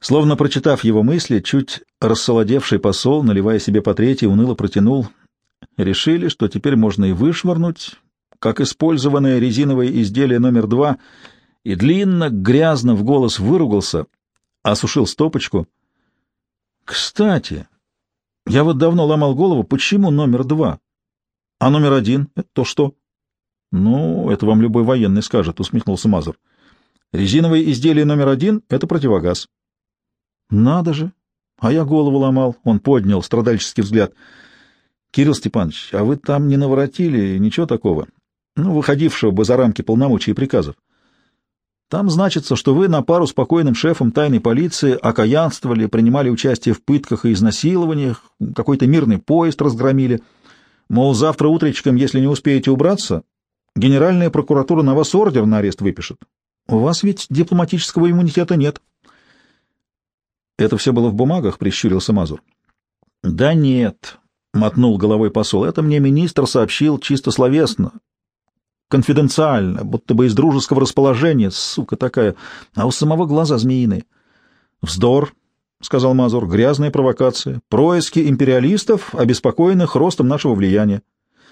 Словно прочитав его мысли, чуть рассолодевший посол, наливая себе по третьей, уныло протянул. Решили, что теперь можно и вышвырнуть, как использованное резиновое изделие номер два, и длинно, грязно в голос выругался, осушил стопочку. Кстати, я вот давно ломал голову, почему номер два? А номер один — это то что? Ну, это вам любой военный скажет, — усмехнулся Мазур. Резиновое изделие номер один — это противогаз. Надо же! А я голову ломал. Он поднял страдальческий взгляд. Кирилл Степанович, а вы там не наворотили ничего такого? Ну, выходившего бы за рамки полномочий и приказов. Там значится, что вы на пару с покойным шефом тайной полиции окаянствовали, принимали участие в пытках и изнасилованиях, какой-то мирный поезд разгромили. Мол, завтра утречком, если не успеете убраться, генеральная прокуратура на вас ордер на арест выпишет. У вас ведь дипломатического иммунитета нет. Это все было в бумагах, прищурился Мазур. Да нет, мотнул головой посол. Это мне министр сообщил чисто словесно, конфиденциально, будто бы из дружеского расположения, сука такая, а у самого глаза змеиные. Вздор, — сказал Мазур, — грязная провокация, происки империалистов, обеспокоенных ростом нашего влияния.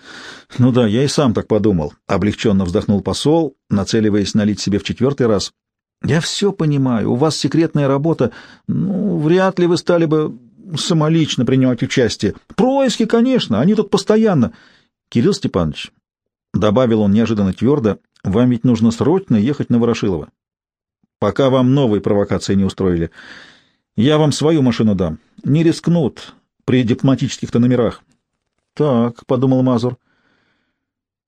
— Ну да, я и сам так подумал, — облегченно вздохнул посол, нацеливаясь налить себе в четвертый раз. — Я все понимаю, у вас секретная работа, ну, вряд ли вы стали бы самолично принимать участие. Происки, конечно, они тут постоянно. Кирилл Степанович, Добавил он неожиданно твердо, вам ведь нужно срочно ехать на Ворошилово. Пока вам новые провокации не устроили. Я вам свою машину дам. Не рискнут при дипломатических-то номерах. Так, — подумал Мазур.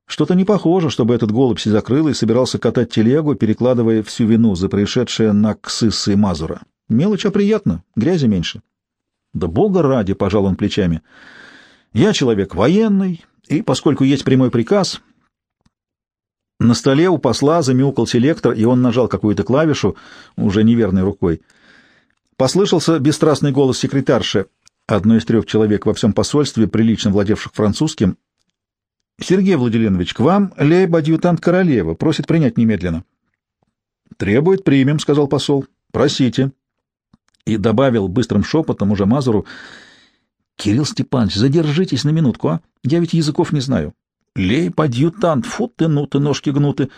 Что-то не похоже, чтобы этот голубь закрыл и собирался катать телегу, перекладывая всю вину за происшедшее на ксысы Мазура. Мелочь, а приятно, грязи меньше. Да бога ради, — пожал он плечами. Я человек военный, и поскольку есть прямой приказ, на столе у посла замяукал селектор, и он нажал какую-то клавишу, уже неверной рукой. Послышался бесстрастный голос секретарши, одной из трех человек во всем посольстве, прилично владевших французским. «Сергей Владимирович, к вам лейб-адъютант королевы, просит принять немедленно». «Требует, примем», — сказал посол. «Просите». И добавил быстрым шепотом уже Мазуру, «Кирилл Степанович, задержитесь на минутку, а? Я ведь языков не знаю». Лейб-адъютант, фу ты, ну ты, ножки гнуты.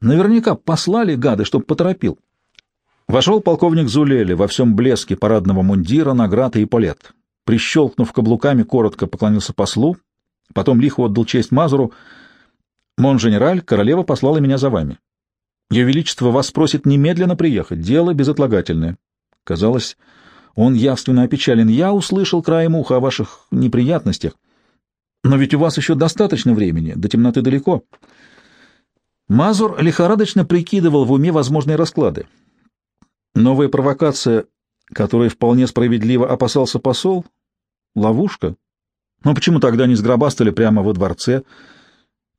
Наверняка послали гады, чтоб поторопил. Вошел полковник Зулели во всем блеске парадного мундира, наград и эполет. Прищелкнув каблуками, коротко поклонился послу, потом лихо отдал честь Мазуру. «Мон-женераль, королева послала меня за вами. Ее Величество вас просит немедленно приехать, дело безотлагательное». Казалось, он явственно опечален. «Я услышал краем уха о ваших неприятностях». Но ведь у вас еще достаточно времени, до темноты далеко. Мазур лихорадочно прикидывал в уме возможные расклады. Новая провокация, которой вполне справедливо опасался посол, ловушка. Но почему тогда не сгробастали прямо во дворце?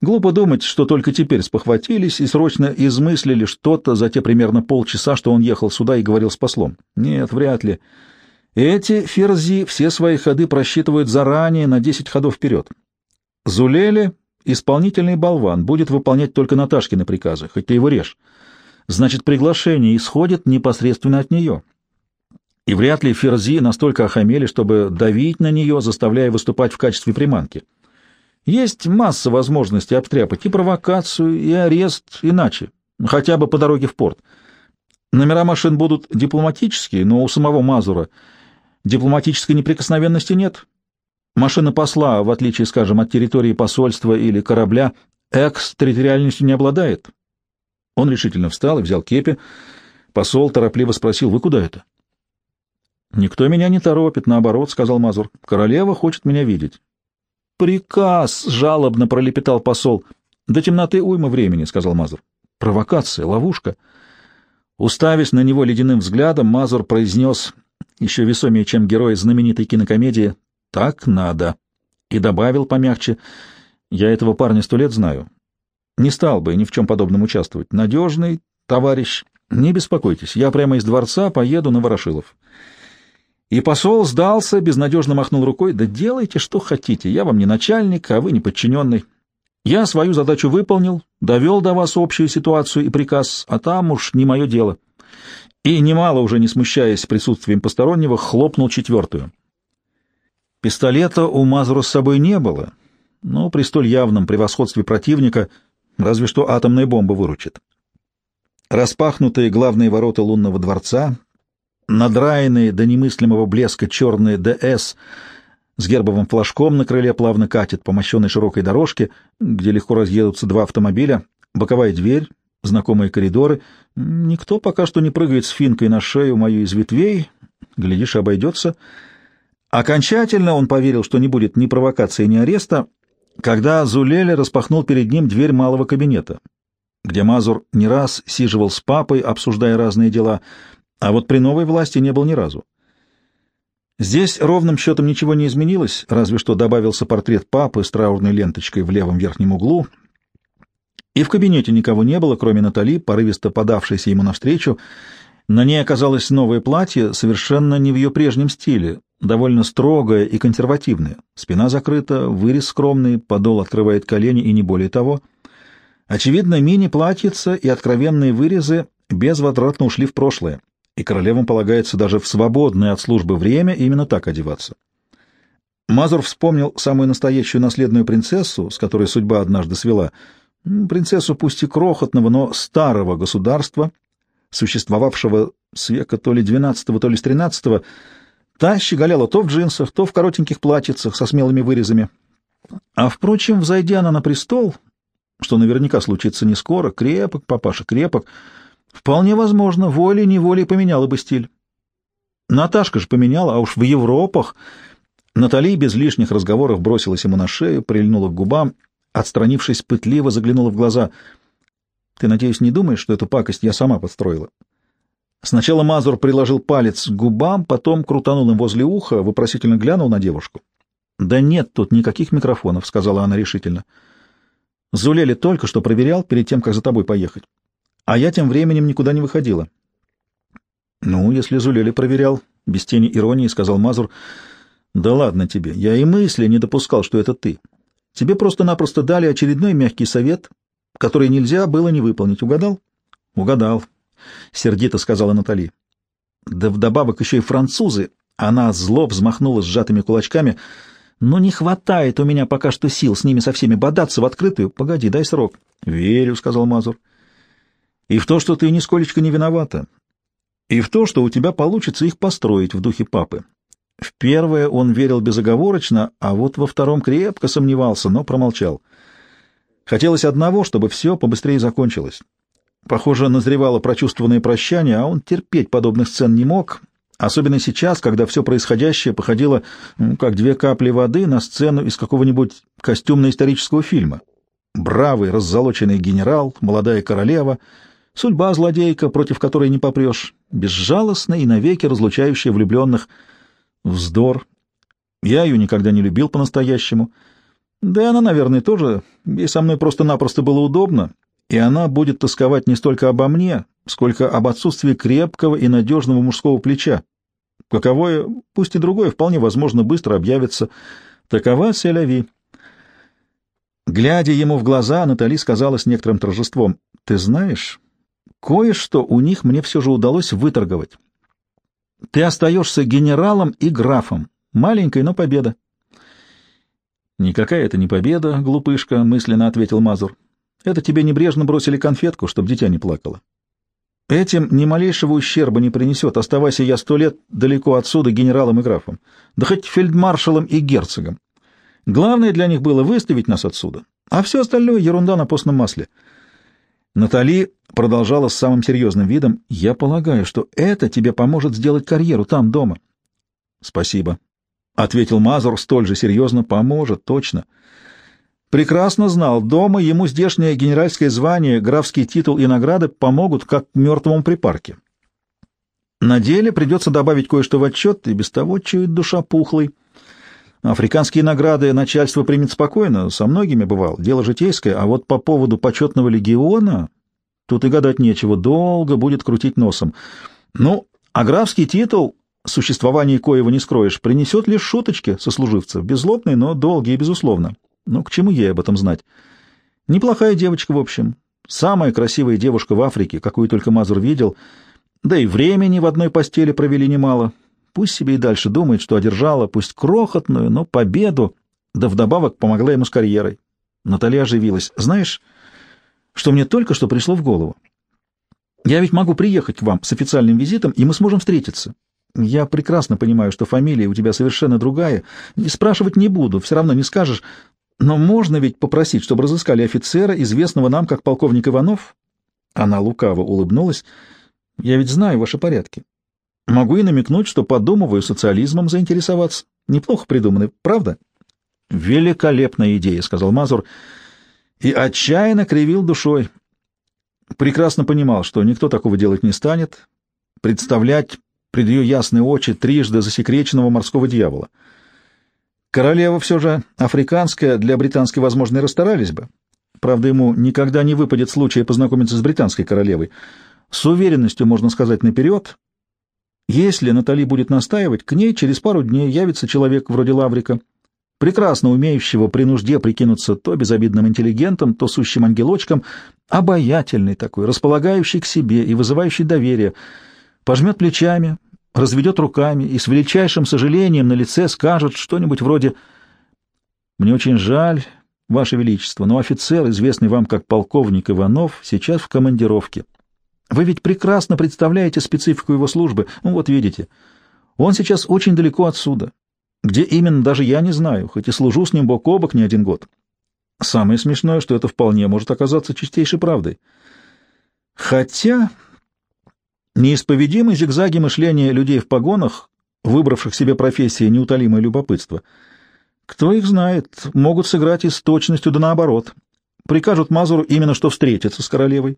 Глупо думать, что только теперь спохватились и срочно измыслили что-то за те примерно полчаса, что он ехал сюда и говорил с послом. Нет, вряд ли. Эти ферзи все свои ходы просчитывают заранее на десять ходов вперед. Зулели, исполнительный болван, будет выполнять только Наташкины приказы, хоть ты его режь. Значит, приглашение исходит непосредственно от нее. И вряд ли ферзи настолько охамели, чтобы давить на нее, заставляя выступать в качестве приманки. Есть масса возможностей обстряпать и провокацию, и арест иначе, хотя бы по дороге в порт. Номера машин будут дипломатические, но у самого Мазура — Дипломатической неприкосновенности нет. Машина посла, в отличие, скажем, от территории посольства или корабля, экс-территориальностью не обладает. Он решительно встал и взял кепи. Посол торопливо спросил, «Вы куда это?» «Никто меня не торопит, наоборот», — сказал Мазур. «Королева хочет меня видеть». «Приказ!» — жалобно пролепетал посол. «До темноты уйма времени», — сказал Мазур. «Провокация, ловушка». Уставясь на него ледяным взглядом, Мазур произнес еще весомее, чем герой знаменитой кинокомедии «Так надо». И добавил помягче «Я этого парня сто лет знаю. Не стал бы ни в чем подобном участвовать. Надежный товарищ. Не беспокойтесь, я прямо из дворца поеду на Ворошилов». И посол сдался, безнадежно махнул рукой. «Да делайте, что хотите. Я вам не начальник, а вы не подчиненный. Я свою задачу выполнил, довел до вас общую ситуацию и приказ, а там уж не мое дело». и, немало уже не смущаясь присутствием постороннего, хлопнул четвертую. Пистолета у Мазура с собой не было, но при столь явном превосходстве противника разве что атомная бомба выручит. Распахнутые главные ворота лунного дворца, надраенные до немыслимого блеска черные ДС с гербовым флажком на крыле плавно катит по мощенной широкой дорожке, где легко разъедутся два автомобиля, боковая дверь, знакомые коридоры. Никто пока что не прыгает с финкой на шею мою из ветвей, глядишь, обойдется. Окончательно он поверил, что не будет ни провокации, ни ареста, когда Зулеля распахнул перед ним дверь малого кабинета, где Мазур не раз сиживал с папой, обсуждая разные дела, а вот при новой власти не был ни разу. Здесь ровным счетом ничего не изменилось, разве что добавился портрет папы с траурной ленточкой в левом верхнем углу, и в кабинете никого не было, кроме Натали, порывисто подавшейся ему навстречу. На ней оказалось новое платье, совершенно не в ее прежнем стиле, довольно строгое и консервативное. Спина закрыта, вырез скромный, подол открывает колени и не более того. Очевидно, мини-платьица и откровенные вырезы безвозвратно ушли в прошлое и королевам полагается даже в свободное от службы время именно так одеваться. Мазур вспомнил самую настоящую наследную принцессу, с которой судьба однажды свела, принцессу пусть и крохотного, но старого государства, существовавшего с века то ли двенадцатого, то ли с тринадцатого, та щеголяла то в джинсах, то в коротеньких платьицах со смелыми вырезами. А, впрочем, взойдя она на престол, что наверняка случится не скоро, крепок, папаша, крепок, Вполне возможно, волей-неволей поменяла бы стиль. Наташка же поменяла, а уж в Европах... Натали без лишних разговоров бросилась ему на шею, прильнула к губам, отстранившись, пытливо заглянула в глаза. «Ты, надеюсь, не думаешь, что эту пакость я сама подстроила?» Сначала Мазур приложил палец к губам, потом крутанул им возле уха, вопросительно глянул на девушку. «Да нет тут никаких микрофонов», — сказала она решительно. «Зулели только что проверял перед тем, как за тобой поехать а я тем временем никуда не выходила. — Ну, если Зулели проверял, — без тени иронии сказал Мазур, — да ладно тебе, я и мысли не допускал, что это ты. Тебе просто-напросто дали очередной мягкий совет, который нельзя было не выполнить. Угадал? — Угадал, — сердито сказала Натали. — Да вдобавок еще и французы. Она зло взмахнула сжатыми кулачками. — Но не хватает у меня пока что сил с ними со всеми бодаться в открытую. Погоди, дай срок. — Верю, — сказал Мазур. — и в то, что ты нисколечко не виновата, и в то, что у тебя получится их построить в духе папы. В первое он верил безоговорочно, а вот во втором крепко сомневался, но промолчал. Хотелось одного, чтобы все побыстрее закончилось. Похоже, назревало прочувствованное прощание, а он терпеть подобных сцен не мог, особенно сейчас, когда все происходящее походило, ну, как две капли воды, на сцену из какого-нибудь костюмно-исторического фильма. Бравый, раззолоченный генерал, молодая королева — Судьба злодейка, против которой не попрешь, безжалостная и навеки разлучающая влюбленных. Вздор. Я ее никогда не любил по-настоящему. Да и она, наверное, тоже. Ей со мной просто-напросто было удобно, и она будет тосковать не столько обо мне, сколько об отсутствии крепкого и надежного мужского плеча. Каковое, пусть и другое, вполне возможно, быстро объявится. Такова селяви. Глядя ему в глаза, Натали сказала с некоторым торжеством, «Ты знаешь, Кое-что у них мне все же удалось выторговать. Ты остаешься генералом и графом. Маленькая, но победа. «Никакая это не победа, глупышка», — мысленно ответил Мазур. «Это тебе небрежно бросили конфетку, чтобы дитя не плакало. Этим ни малейшего ущерба не принесет, оставайся я сто лет далеко отсюда генералом и графом, да хоть фельдмаршалом и герцогом. Главное для них было выставить нас отсюда, а все остальное — ерунда на постном масле». Натали продолжала с самым серьезным видом. «Я полагаю, что это тебе поможет сделать карьеру там, дома». «Спасибо», — ответил Мазур столь же серьезно. «Поможет, точно». Прекрасно знал, дома ему здешнее генеральское звание, графский титул и награды помогут, как мертвому припарке. На деле придется добавить кое-что в отчет, и без того чует душа пухлой. Африканские награды начальство примет спокойно, со многими бывал, дело житейское, а вот по поводу почетного легиона тут и гадать нечего, долго будет крутить носом. Ну, а графский титул, существование коего не скроешь, принесет лишь шуточки сослуживцев, беззлобные, но долгие, безусловно. Ну, к чему ей об этом знать? Неплохая девочка, в общем, самая красивая девушка в Африке, какую только Мазур видел, Да и времени в одной постели провели немало. Пусть себе и дальше думает, что одержала, пусть крохотную, но победу, да вдобавок помогла ему с карьерой. Наталья оживилась. «Знаешь, что мне только что пришло в голову? Я ведь могу приехать к вам с официальным визитом, и мы сможем встретиться. Я прекрасно понимаю, что фамилия у тебя совершенно другая. И спрашивать не буду, все равно не скажешь. Но можно ведь попросить, чтобы разыскали офицера, известного нам как полковник Иванов?» Она лукаво улыбнулась. «Я ведь знаю ваши порядки. Могу и намекнуть, что подумываю социализмом заинтересоваться. Неплохо придуманы, правда?» «Великолепная идея», — сказал Мазур, и отчаянно кривил душой. Прекрасно понимал, что никто такого делать не станет, представлять пред ее ясные очи трижды засекреченного морского дьявола. Королева все же африканская, для британской, возможно, и расстарались бы. Правда, ему никогда не выпадет случая познакомиться с британской королевой. С уверенностью можно сказать наперед, если Натали будет настаивать, к ней через пару дней явится человек вроде Лаврика, прекрасно умеющего при нужде прикинуться то безобидным интеллигентом, то сущим ангелочком, обаятельный такой, располагающий к себе и вызывающий доверие — пожмет плечами, разведет руками и с величайшим сожалением на лице скажет что-нибудь вроде «Мне очень жаль, Ваше Величество, но офицер, известный вам как полковник Иванов, сейчас в командировке. Вы ведь прекрасно представляете специфику его службы. Ну вот видите, он сейчас очень далеко отсюда. Где именно, даже я не знаю, хоть и служу с ним бок о бок не один год. Самое смешное, что это вполне может оказаться чистейшей правдой. Хотя Неисповедимы зигзаги мышления людей в погонах, выбравших себе профессии неутолимое любопытство. Кто их знает, могут сыграть и с точностью да наоборот. Прикажут Мазуру именно что встретиться с королевой.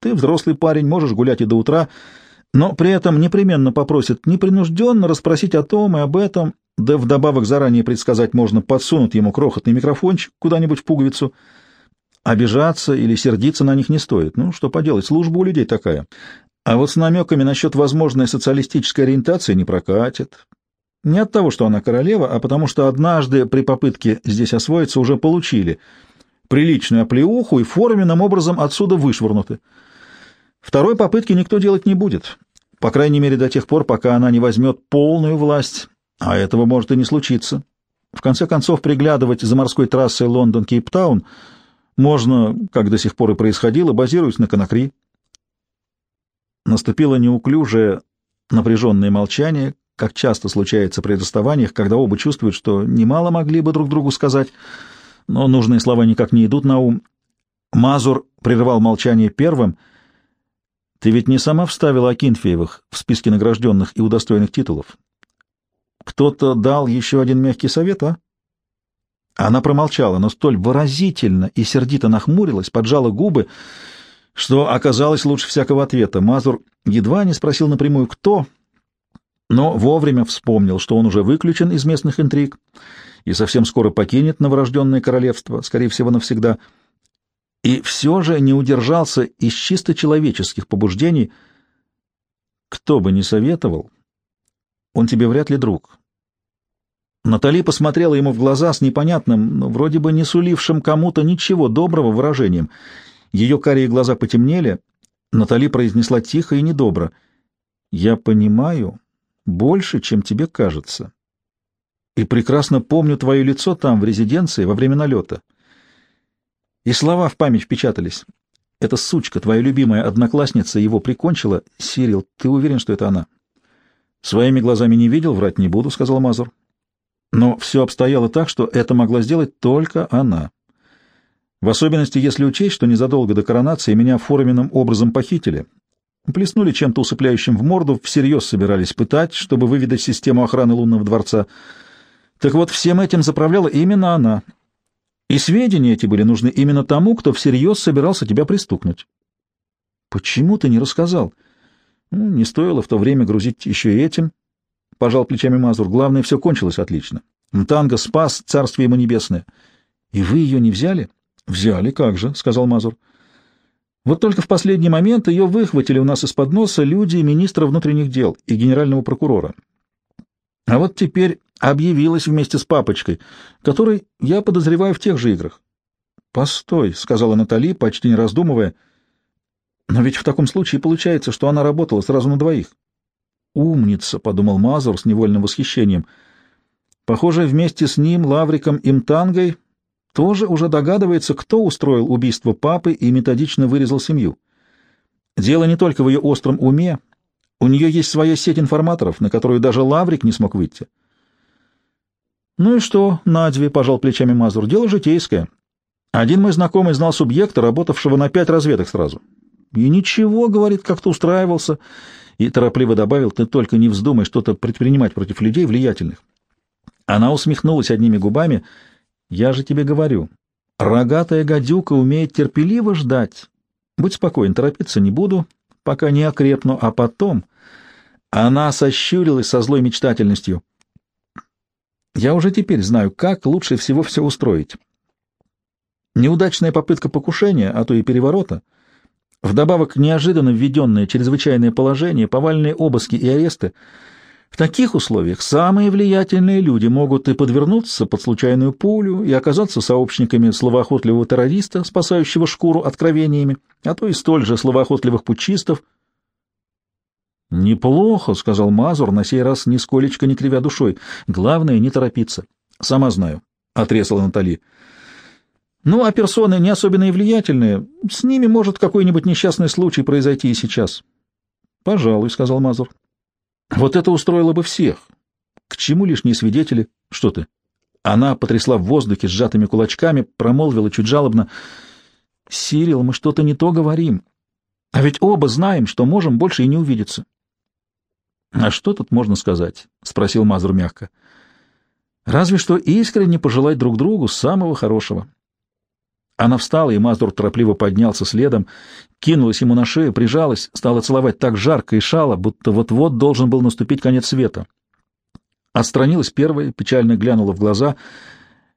Ты взрослый парень, можешь гулять и до утра, но при этом непременно попросят непринужденно расспросить о том и об этом, да вдобавок заранее предсказать можно подсунуть ему крохотный микрофончик куда-нибудь в пуговицу. Обижаться или сердиться на них не стоит. Ну, что поделать, служба у людей такая. А вот с намеками насчет возможной социалистической ориентации не прокатит. Не от того, что она королева, а потому что однажды при попытке здесь освоиться уже получили приличную оплеуху и форменным образом отсюда вышвырнуты. Второй попытки никто делать не будет, по крайней мере до тех пор, пока она не возьмет полную власть, а этого может и не случиться. В конце концов, приглядывать за морской трассой Лондон-Кейптаун можно, как до сих пор и происходило, базируясь на Конакри. Наступило неуклюжее, напряженное молчание, как часто случается при расставаниях, когда оба чувствуют, что немало могли бы друг другу сказать, но нужные слова никак не идут на ум. Мазур прервал молчание первым. «Ты ведь не сама вставила Акинфеевых в списки награжденных и удостоенных титулов? Кто-то дал еще один мягкий совет, а?» Она промолчала, но столь выразительно и сердито нахмурилась, поджала губы, что оказалось лучше всякого ответа. Мазур едва не спросил напрямую «кто?», но вовремя вспомнил, что он уже выключен из местных интриг и совсем скоро покинет новорожденное королевство, скорее всего, навсегда, и все же не удержался из чисто человеческих побуждений. Кто бы ни советовал, он тебе вряд ли друг. Натали посмотрела ему в глаза с непонятным, но вроде бы не сулившим кому-то ничего доброго выражением — ее карие глаза потемнели. Натали произнесла тихо и недобро. «Я понимаю больше, чем тебе кажется. И прекрасно помню твое лицо там, в резиденции, во время налета. И слова в память впечатались. Эта сучка, твоя любимая одноклассница, его прикончила. Сирил, ты уверен, что это она?» «Своими глазами не видел, врать не буду», — сказал Мазур. «Но все обстояло так, что это могла сделать только она». В особенности, если учесть, что незадолго до коронации меня форменным образом похитили. Плеснули чем-то усыпляющим в морду, всерьез собирались пытать, чтобы выведать систему охраны лунного дворца. Так вот, всем этим заправляла именно она. И сведения эти были нужны именно тому, кто всерьез собирался тебя пристукнуть. Почему ты не рассказал? Ну, не стоило в то время грузить еще и этим. Пожал плечами Мазур. Главное, все кончилось отлично. Мтанга спас, царствие ему небесное. И вы ее не взяли? — «Взяли, как же», — сказал Мазур. «Вот только в последний момент ее выхватили у нас из-под носа люди министра внутренних дел и генерального прокурора. А вот теперь объявилась вместе с папочкой, который, я подозреваю, в тех же играх». «Постой», — сказала Натали, почти не раздумывая. Но ведь в таком случае получается, что она работала сразу на двоих. «Умница», — подумал Мазур с невольным восхищением. Похоже, вместе с ним, Лавриком и Мтангой тоже уже догадывается, кто устроил убийство папы и методично вырезал семью. Дело не только в ее остром уме, у нее есть своя сеть информаторов, на которую даже Лаврик не смог выйти. «Ну и что, Надви?» — пожал плечами Мазур. «Дело житейское. Один мой знакомый знал субъекта, работавшего на пять разведок сразу. И ничего, — говорит, — как-то устраивался». И торопливо добавил, «Ты только не вздумай что-то предпринимать против людей влиятельных». Она усмехнулась одними губами. «Я же тебе говорю, рогатая гадюка умеет терпеливо ждать. Будь спокоен, торопиться не буду, пока не окрепну, а потом...» Она сощурилась со злой мечтательностью. «Я уже теперь знаю, как лучше всего все устроить. Неудачная попытка покушения, а то и переворота, вдобавок неожиданно введенное чрезвычайное положение, повальные обыски и аресты — в таких условиях самые влиятельные люди могут и подвернуться под случайную пулю и оказаться сообщниками словоохотливого террориста, спасающего шкуру откровениями, а то и столь же словоохотливых путчистов. «Неплохо», — сказал Мазур, на сей раз нисколечко не кривя душой. «Главное — не торопиться». «Сама знаю», — отрезала Натали. «Ну, а персоны не особенно и влиятельные. С ними может какой-нибудь несчастный случай произойти и сейчас». «Пожалуй», — сказал Мазур. Вот это устроило бы всех. К чему лишние свидетели? Что ты? Она потрясла в воздухе сжатыми кулачками, промолвила чуть жалобно. «Сирил, мы что-то не то говорим. А ведь оба знаем, что можем больше и не увидеться». «А что тут можно сказать?» — спросил Мазур мягко. «Разве что искренне пожелать друг другу самого хорошего». Она встала, и Мазур торопливо поднялся следом, кинулась ему на шею, прижалась, стала целовать так жарко и шало, будто вот-вот должен был наступить конец света. Отстранилась первая, печально глянула в глаза.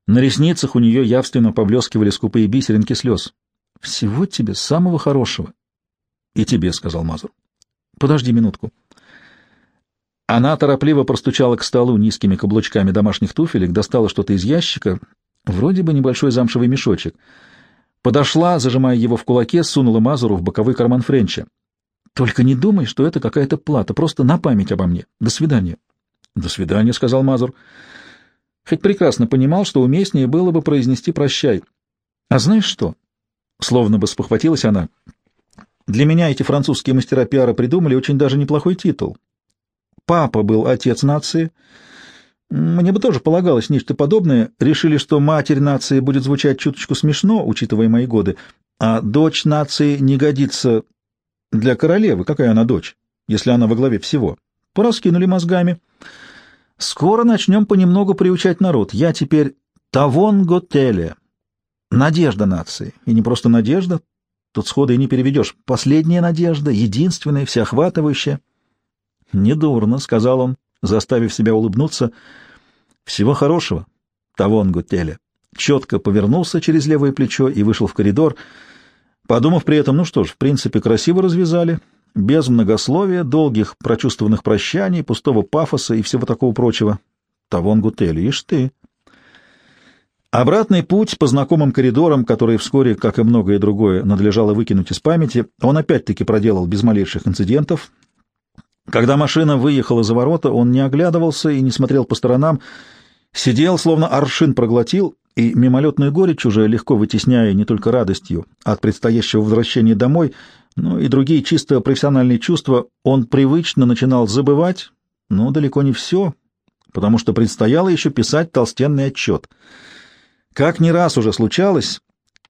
На ресницах у нее явственно поблескивали скупые бисеринки слез. — Всего тебе самого хорошего. — И тебе, — сказал Мазур. — Подожди минутку. Она торопливо простучала к столу низкими каблучками домашних туфелек, достала что-то из ящика, вроде бы небольшой замшевый мешочек — Подошла, зажимая его в кулаке, сунула Мазуру в боковой карман Френча. «Только не думай, что это какая-то плата, просто на память обо мне. До свидания». «До свидания», — сказал Мазур. Хоть прекрасно понимал, что уместнее было бы произнести «прощай». «А знаешь что?» Словно бы спохватилась она. «Для меня эти французские мастера пиара придумали очень даже неплохой титул. Папа был отец нации». Мне бы тоже полагалось нечто подобное. Решили, что матерь нации будет звучать чуточку смешно, учитывая мои годы, а дочь нации не годится для королевы. Какая она дочь, если она во главе всего? Пораскинули мозгами. Скоро начнем понемногу приучать народ. Я теперь Тавон Готеле. Надежда нации. И не просто надежда, тут схода и не переведешь. Последняя надежда, единственная, всеохватывающая. «Недурно», — сказал он, заставив себя улыбнуться. «Всего хорошего, Тавонгу Теле». Четко повернулся через левое плечо и вышел в коридор, подумав при этом, ну что ж, в принципе, красиво развязали, без многословия, долгих прочувствованных прощаний, пустого пафоса и всего такого прочего. Тавонгу Теле, ишь ты. Обратный путь по знакомым коридорам, которые вскоре, как и многое другое, надлежало выкинуть из памяти, он опять-таки проделал без малейших инцидентов, когда машина выехала за ворота, он не оглядывался и не смотрел по сторонам, сидел, словно аршин проглотил, и мимолетную горечь уже легко вытесняя не только радостью от предстоящего возвращения домой, но и другие чисто профессиональные чувства, он привычно начинал забывать, но далеко не все, потому что предстояло еще писать толстенный отчет. Как не раз уже случалось,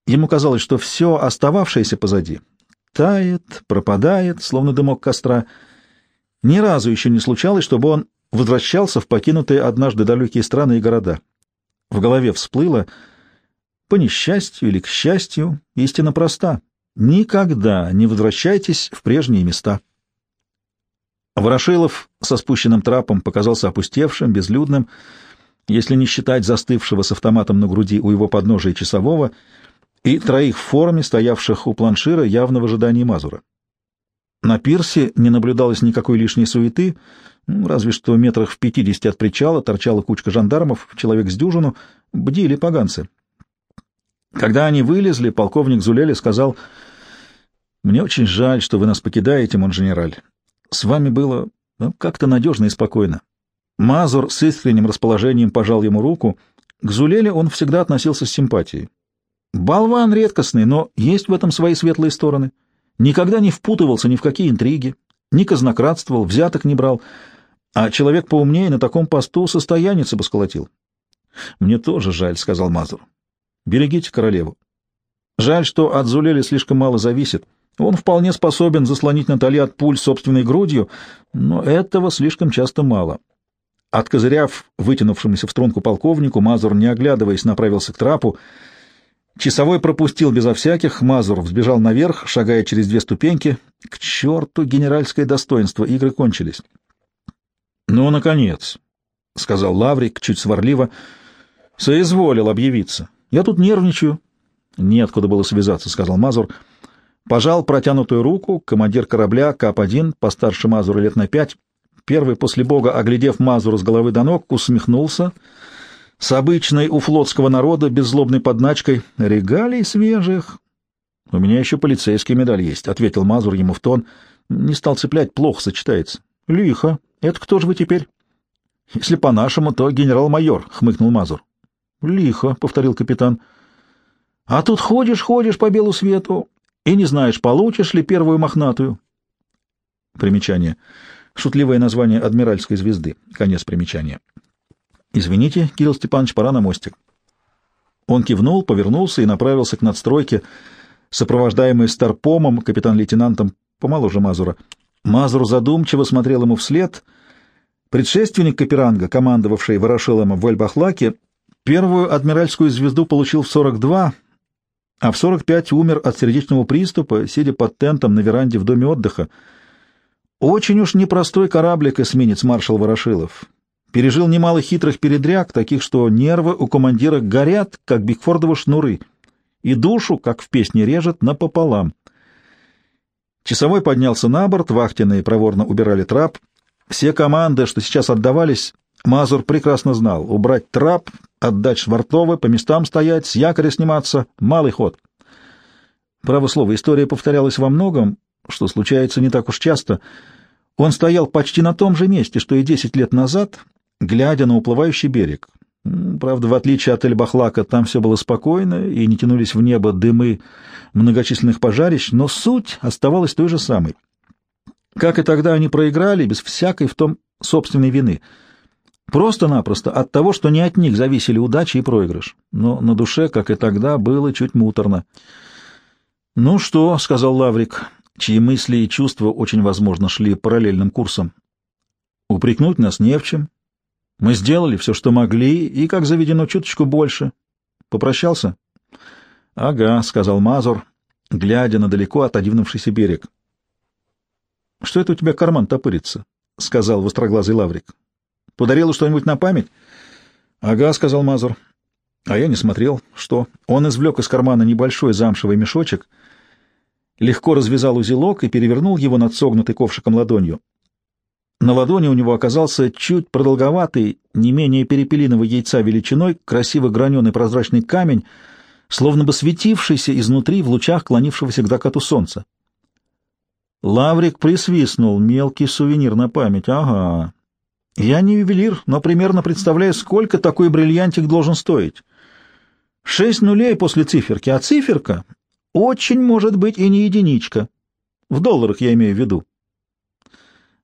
ему казалось, что все остававшееся позади тает, пропадает, словно дымок костра — ни разу еще не случалось, чтобы он возвращался в покинутые однажды далекие страны и города. В голове всплыло, по несчастью или к счастью, истина проста. Никогда не возвращайтесь в прежние места. Ворошилов со спущенным трапом показался опустевшим, безлюдным, если не считать застывшего с автоматом на груди у его подножия часового и троих в форме, стоявших у планшира явно в ожидании Мазура. На пирсе не наблюдалось никакой лишней суеты, ну, разве что метрах в пятидесяти от причала торчала кучка жандармов, человек с дюжину, бдили поганцы. Когда они вылезли, полковник Зулели сказал, Мне очень жаль, что вы нас покидаете, монженераль. С вами было ну, как-то надежно и спокойно. Мазур с искренним расположением пожал ему руку. К Зулеле он всегда относился с симпатией. Болван редкостный, но есть в этом свои светлые стороны. Никогда не впутывался ни в какие интриги, ни казнократствовал, взяток не брал, а человек поумнее на таком посту состояница бы сколотил. — Мне тоже жаль, — сказал Мазур. — Берегите королеву. Жаль, что от Зулели слишком мало зависит. Он вполне способен заслонить Натали от пуль собственной грудью, но этого слишком часто мало. Откозыряв вытянувшемуся в струнку полковнику, Мазур, не оглядываясь, направился к трапу, Часовой пропустил безо всяких, Мазур взбежал наверх, шагая через две ступеньки. К черту генеральское достоинство, игры кончились. — Ну, наконец, — сказал Лаврик чуть сварливо, — соизволил объявиться. Я тут нервничаю. — Неоткуда было связаться, — сказал Мазур. Пожал протянутую руку командир корабля Кап-1, постарше Мазура лет на пять. Первый после бога, оглядев Мазура с головы до ног, усмехнулся — с обычной у флотского народа беззлобной подначкой регалий свежих. — У меня еще полицейский медаль есть, — ответил Мазур ему в тон. Не стал цеплять, плохо сочетается. — Лихо. Это кто же вы теперь? — Если по-нашему, то генерал-майор, — хмыкнул Мазур. — Лихо, — повторил капитан. — А тут ходишь, ходишь по белу свету и не знаешь, получишь ли первую мохнатую. Примечание. Шутливое название адмиральской звезды. Конец примечания. «Извините, Кирилл Степанович, пора на мостик». Он кивнул, повернулся и направился к надстройке, сопровождаемый старпомом, капитан-лейтенантом помоложе Мазура. Мазур задумчиво смотрел ему вслед. Предшественник Каперанга, командовавший Ворошилом в Эльбахлаке, первую адмиральскую звезду получил в 42, а в 45 умер от сердечного приступа, сидя под тентом на веранде в доме отдыха. Очень уж непростой кораблик эсминец маршал Ворошилов пережил немало хитрых передряг, таких, что нервы у командира горят, как Бигфордовы шнуры, и душу, как в песне, режет напополам. Часовой поднялся на борт, вахтенные проворно убирали трап. Все команды, что сейчас отдавались, Мазур прекрасно знал. Убрать трап, отдать швартовы, по местам стоять, с якоря сниматься — малый ход. Право слово, история повторялась во многом, что случается не так уж часто. Он стоял почти на том же месте, что и десять лет назад, глядя на уплывающий берег. Правда, в отличие от Эльбахлака, там все было спокойно и не тянулись в небо дымы многочисленных пожарищ, но суть оставалась той же самой. Как и тогда они проиграли, без всякой в том собственной вины. Просто-напросто от того, что не от них зависели удача и проигрыш. Но на душе, как и тогда, было чуть муторно. «Ну что», — сказал Лаврик, чьи мысли и чувства очень возможно шли параллельным курсом, — «упрекнуть нас не в чем, мы сделали все, что могли, и, как заведено, чуточку больше. Попрощался? — Ага, — сказал Мазур, глядя на далеко отодвинувшийся берег. — Что это у тебя карман топырится? — сказал востроглазый Лаврик. — Подарил что-нибудь на память? — Ага, — сказал Мазур. — А я не смотрел. Что? Он извлек из кармана небольшой замшевый мешочек, легко развязал узелок и перевернул его над согнутой ковшиком ладонью. На ладони у него оказался чуть продолговатый, не менее перепелиного яйца величиной, красиво граненый прозрачный камень, словно бы светившийся изнутри в лучах клонившегося к закату солнца. Лаврик присвистнул. Мелкий сувенир на память. Ага. Я не ювелир, но примерно представляю, сколько такой бриллиантик должен стоить. Шесть нулей после циферки, а циферка очень может быть и не единичка. В долларах я имею в виду.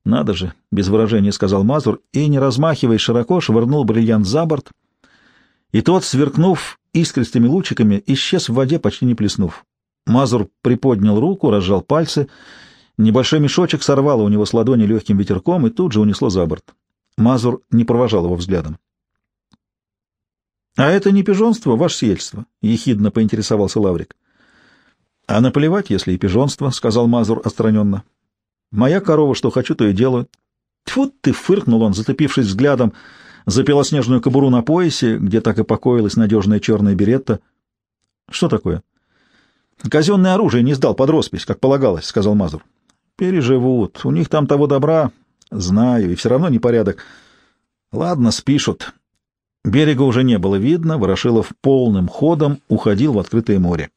«Надо же!» — без выражения сказал Мазур, и, не размахивая широко, швырнул бриллиант за борт, и тот, сверкнув искристыми лучиками, исчез в воде, почти не плеснув. Мазур приподнял руку, разжал пальцы, небольшой мешочек сорвало у него с ладони легким ветерком и тут же унесло за борт. Мазур не провожал его взглядом. — А это не пижонство, ваше сиятельство? — ехидно поинтересовался Лаврик. — А наплевать, если и пижонство, — сказал Мазур отстраненно. Моя корова, что хочу, то и делаю. Тьфу ты, фыркнул он, затопившись взглядом за белоснежную кобуру на поясе, где так и покоилась надежная черная беретта. Что такое? Казенное оружие не сдал под роспись, как полагалось, сказал Мазур. Переживут. У них там того добра. Знаю, и все равно непорядок. Ладно, спишут. Берега уже не было видно, Ворошилов полным ходом уходил в открытое море.